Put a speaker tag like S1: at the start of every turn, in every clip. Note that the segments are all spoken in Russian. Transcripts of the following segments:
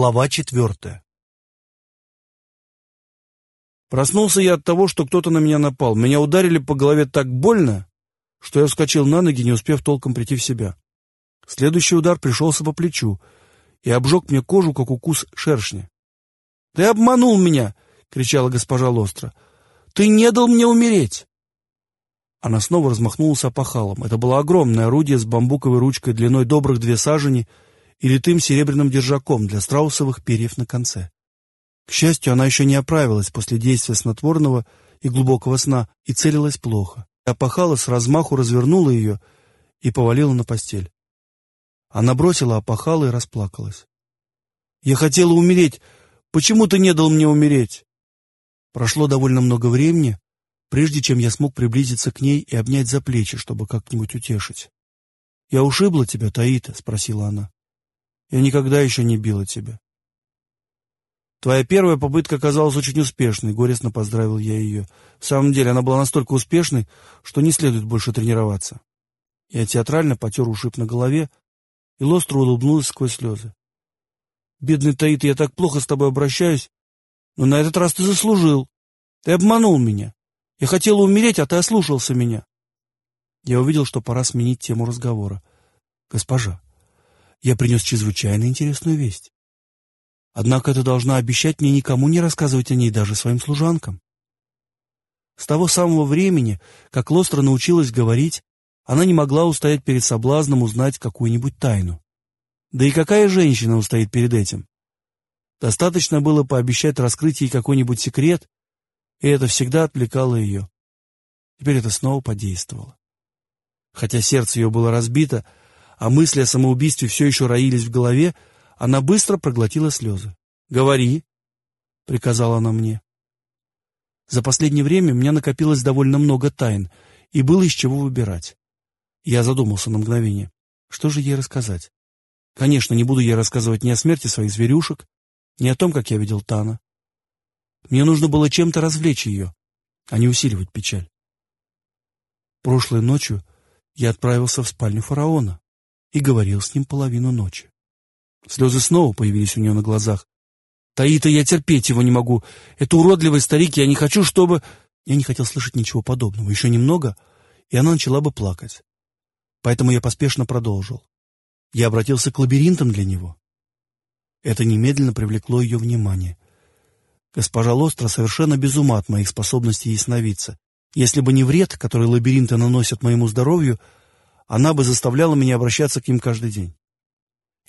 S1: Глава четвертая Проснулся я от того, что кто-то на меня напал. Меня ударили по голове так больно, что я вскочил на ноги, не успев толком прийти в себя. Следующий удар пришелся по плечу и обжег мне кожу, как укус шершня. — Ты обманул меня! — кричала госпожа Лостро. — Ты не дал мне умереть! Она снова размахнулась опахалом. Это было огромное орудие с бамбуковой ручкой длиной добрых две сажени и литым серебряным держаком для страусовых перьев на конце. К счастью, она еще не оправилась после действия снотворного и глубокого сна и целилась плохо. Опахала с размаху развернула ее и повалила на постель. Она бросила опахало и расплакалась. «Я хотела умереть. Почему ты не дал мне умереть?» Прошло довольно много времени, прежде чем я смог приблизиться к ней и обнять за плечи, чтобы как-нибудь утешить. «Я ушибла тебя, Таита?» — спросила она. «Я никогда еще не била тебя». «Твоя первая попытка оказалась очень успешной», — горестно поздравил я ее. «В самом деле, она была настолько успешной, что не следует больше тренироваться». Я театрально потер ушиб на голове, и Лостро улыбнулась сквозь слезы. «Бедный Таит, я так плохо с тобой обращаюсь, но на этот раз ты заслужил. Ты обманул меня. Я хотела умереть, а ты ослушался меня». Я увидел, что пора сменить тему разговора. «Госпожа, я принес чрезвычайно интересную весть. Однако ты должна обещать мне никому не рассказывать о ней, даже своим служанкам. С того самого времени, как Лостра научилась говорить, она не могла устоять перед соблазном узнать какую-нибудь тайну. Да и какая женщина устоит перед этим? Достаточно было пообещать раскрыть ей какой-нибудь секрет, и это всегда отвлекало ее. Теперь это снова подействовало. Хотя сердце ее было разбито, а мысли о самоубийстве все еще роились в голове, она быстро проглотила слезы. «Говори», — приказала она мне. За последнее время у меня накопилось довольно много тайн, и было из чего выбирать. Я задумался на мгновение. Что же ей рассказать? Конечно, не буду ей рассказывать ни о смерти своих зверюшек, ни о том, как я видел Тана. Мне нужно было чем-то развлечь ее, а не усиливать печаль. Прошлой ночью я отправился в спальню фараона и говорил с ним половину ночи. Слезы снова появились у нее на глазах. «Таита, я терпеть его не могу. Это уродливый старик, я не хочу, чтобы...» Я не хотел слышать ничего подобного. Еще немного, и она начала бы плакать. Поэтому я поспешно продолжил. Я обратился к лабиринтам для него. Это немедленно привлекло ее внимание. Госпожа Лостра совершенно без ума от моих способностей ясновидца. Если бы не вред, который лабиринты наносят моему здоровью, она бы заставляла меня обращаться к ним каждый день.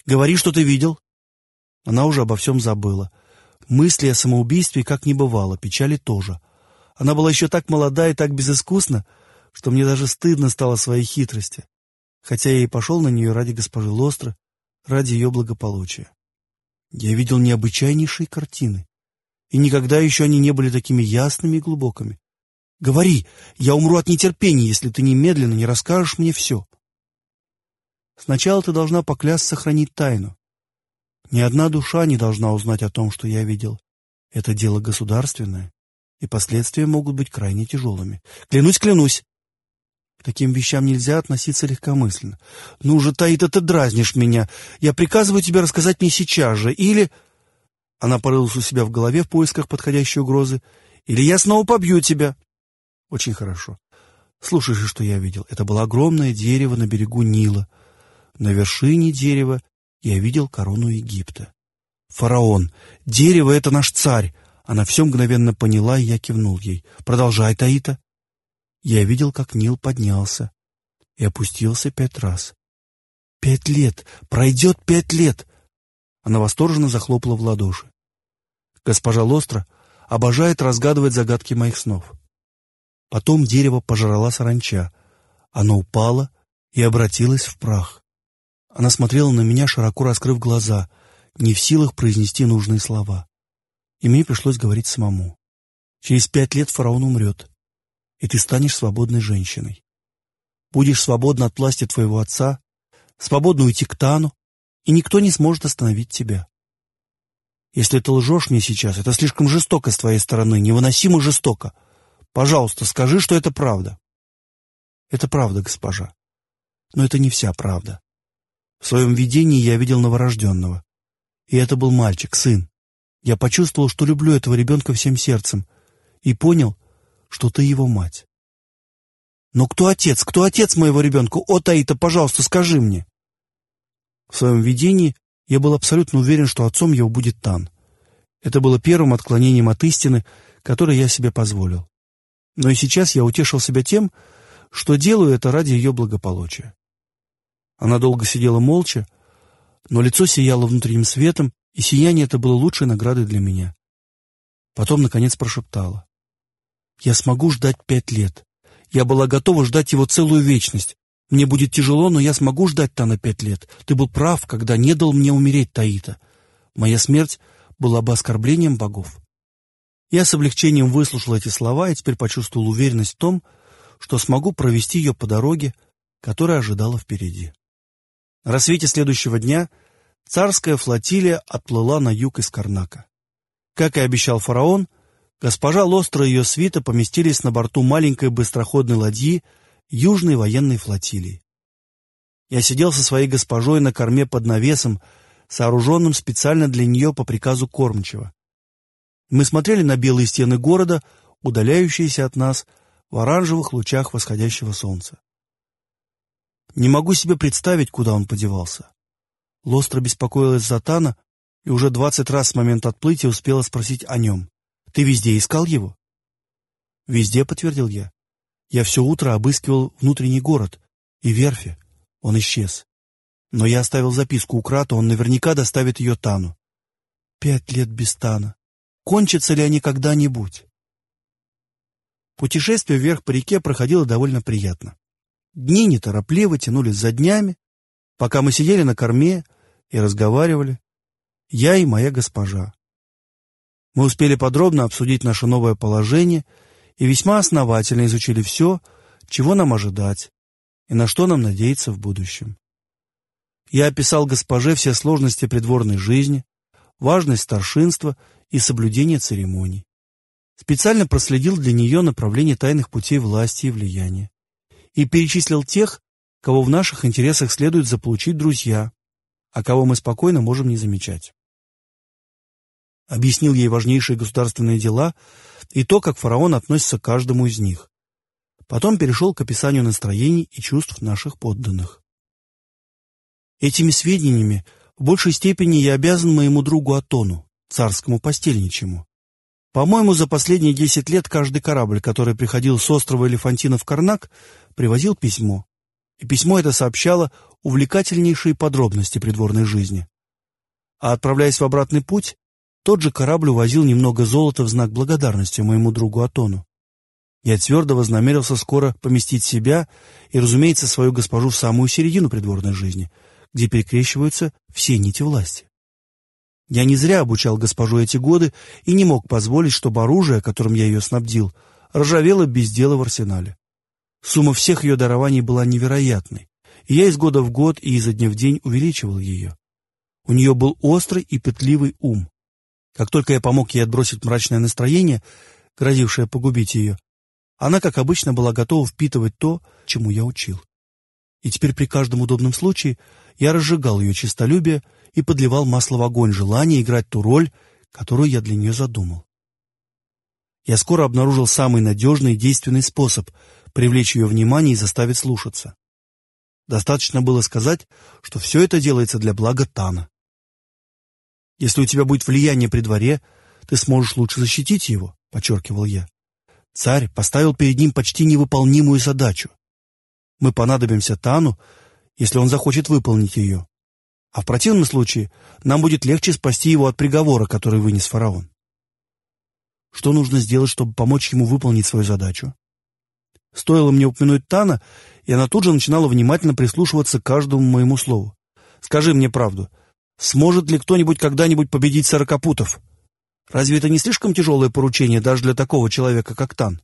S1: Говори, что ты видел. Она уже обо всем забыла. Мысли о самоубийстве как не бывало, печали тоже. Она была еще так молода и так безыскусна, что мне даже стыдно стало своей хитрости, хотя я и пошел на нее ради госпожи Лостры, ради ее благополучия. Я видел необычайнейшие картины, и никогда еще они не были такими ясными и глубокими. Говори, я умру от нетерпения, если ты немедленно не расскажешь мне все. Сначала ты должна поклясться сохранить тайну. Ни одна душа не должна узнать о том, что я видел. Это дело государственное, и последствия могут быть крайне тяжелыми. Клянусь, клянусь. К таким вещам нельзя относиться легкомысленно. Ну же, Таита, ты дразнишь меня. Я приказываю тебе рассказать мне сейчас же. Или... Она порылась у себя в голове в поисках подходящей угрозы. Или я снова побью тебя. Очень хорошо. Слушай же, что я видел. Это было огромное дерево на берегу Нила — на вершине дерева я видел корону Египта. «Фараон! Дерево — это наш царь!» Она все мгновенно поняла, и я кивнул ей. «Продолжай, Таита!» Я видел, как Нил поднялся и опустился пять раз. «Пять лет! Пройдет пять лет!» Она восторженно захлопала в ладоши. Госпожа Лостра обожает разгадывать загадки моих снов. Потом дерево пожрала саранча. Оно упало и обратилось в прах. Она смотрела на меня, широко раскрыв глаза, не в силах произнести нужные слова. И мне пришлось говорить самому. Через пять лет фараон умрет, и ты станешь свободной женщиной. Будешь свободна от власти твоего отца, свободно уйти к Тану, и никто не сможет остановить тебя. Если ты лжешь мне сейчас, это слишком жестоко с твоей стороны, невыносимо жестоко. Пожалуйста, скажи, что это правда. Это правда, госпожа. Но это не вся правда. В своем видении я видел новорожденного. И это был мальчик, сын. Я почувствовал, что люблю этого ребенка всем сердцем, и понял, что ты его мать. Но кто отец? Кто отец моего ребенка? О, Таита, пожалуйста, скажи мне. В своем видении я был абсолютно уверен, что отцом его будет Тан. Это было первым отклонением от истины, которое я себе позволил. Но и сейчас я утешил себя тем, что делаю это ради ее благополучия. Она долго сидела молча, но лицо сияло внутренним светом, и сияние это было лучшей наградой для меня. Потом, наконец, прошептала. «Я смогу ждать пять лет. Я была готова ждать его целую вечность. Мне будет тяжело, но я смогу ждать Тана пять лет. Ты был прав, когда не дал мне умереть, Таита. Моя смерть была бы оскорблением богов». Я с облегчением выслушал эти слова и теперь почувствовал уверенность в том, что смогу провести ее по дороге, которая ожидала впереди. На рассвете следующего дня царская флотилия отплыла на юг из Карнака. Как и обещал фараон, госпожа Лостра и ее свита поместились на борту маленькой быстроходной ладьи Южной военной флотилии. Я сидел со своей госпожой на корме под навесом, сооруженным специально для нее по приказу кормчего. Мы смотрели на белые стены города, удаляющиеся от нас в оранжевых лучах восходящего солнца. Не могу себе представить, куда он подевался. Лостро беспокоилась за Тана и уже двадцать раз с момента отплытия успела спросить о нем. «Ты везде искал его?» «Везде», — подтвердил я. «Я все утро обыскивал внутренний город и верфи. Он исчез. Но я оставил записку у Крата, он наверняка доставит ее Тану. Пять лет без Тана. Кончатся ли они когда-нибудь?» Путешествие вверх по реке проходило довольно приятно. Дни неторопливо тянулись за днями, пока мы сидели на корме и разговаривали, я и моя госпожа. Мы успели подробно обсудить наше новое положение и весьма основательно изучили все, чего нам ожидать и на что нам надеяться в будущем. Я описал госпоже все сложности придворной жизни, важность старшинства и соблюдение церемоний. Специально проследил для нее направление тайных путей власти и влияния и перечислил тех, кого в наших интересах следует заполучить друзья, а кого мы спокойно можем не замечать. Объяснил ей важнейшие государственные дела и то, как фараон относится к каждому из них. Потом перешел к описанию настроений и чувств наших подданных. Этими сведениями в большей степени я обязан моему другу Атону, царскому постельничему. По-моему, за последние десять лет каждый корабль, который приходил с острова Элефантина в Карнак, привозил письмо. И письмо это сообщало увлекательнейшие подробности придворной жизни. А отправляясь в обратный путь, тот же корабль увозил немного золота в знак благодарности моему другу Атону. Я твердо вознамерился скоро поместить себя и, разумеется, свою госпожу в самую середину придворной жизни, где перекрещиваются все нити власти. Я не зря обучал госпожу эти годы и не мог позволить, чтобы оружие, которым я ее снабдил, ржавело без дела в арсенале. Сумма всех ее дарований была невероятной, и я из года в год и изо дня в день увеличивал ее. У нее был острый и пытливый ум. Как только я помог ей отбросить мрачное настроение, грозившее погубить ее, она, как обычно, была готова впитывать то, чему я учил. И теперь при каждом удобном случае я разжигал ее честолюбие и подливал масло в огонь желания играть ту роль, которую я для нее задумал. Я скоро обнаружил самый надежный и действенный способ привлечь ее внимание и заставить слушаться. Достаточно было сказать, что все это делается для блага Тана. «Если у тебя будет влияние при дворе, ты сможешь лучше защитить его», — подчеркивал я. Царь поставил перед ним почти невыполнимую задачу. Мы понадобимся Тану, если он захочет выполнить ее. А в противном случае нам будет легче спасти его от приговора, который вынес фараон. Что нужно сделать, чтобы помочь ему выполнить свою задачу? Стоило мне упомянуть Тана, и она тут же начинала внимательно прислушиваться к каждому моему слову. «Скажи мне правду, сможет ли кто-нибудь когда-нибудь победить сорокопутов? Разве это не слишком тяжелое поручение даже для такого человека, как Тан?»